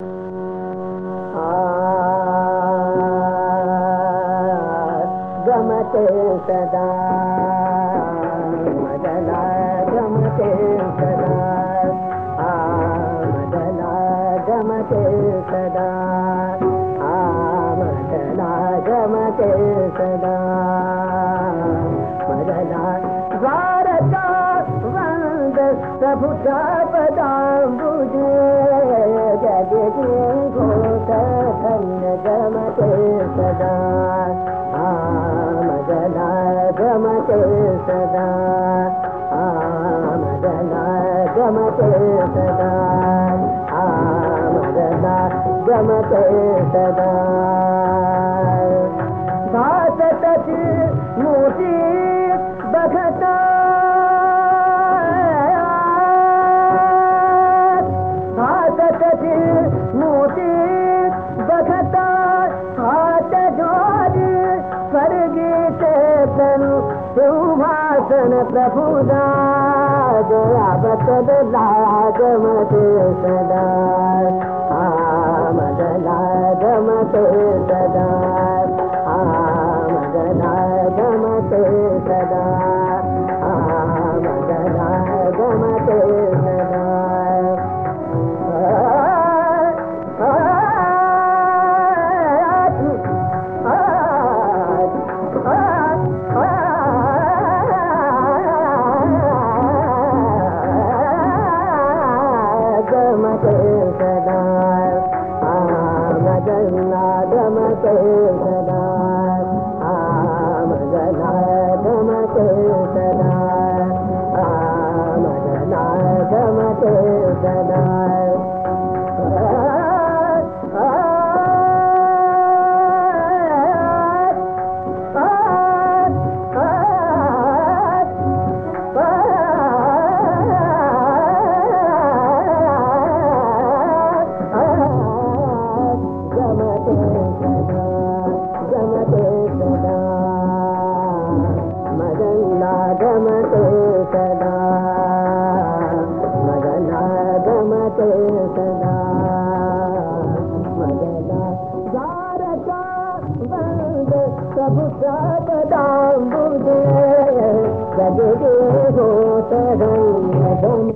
मदला गमते सदा आ गमते सदा आ मदला गमते सदा द्वारका वन्द प्रभुता पदाम्बुजे जगति घोष धन्य गमते सदा आ मदला गमते सदा आ मदला गमते सदा आ मदला गमते सदा भाषनु शिवभाषण प्रभुदा जया बचद लाज मते सदा। आमद लाज मते सदा। गमते सदा आ मदना गमते सदा आ मदना गमते सदा आ मदना गमते सदा गमते सदा मदना गमते सदा मदना द्वारका बंद सब सब दाम्बुजे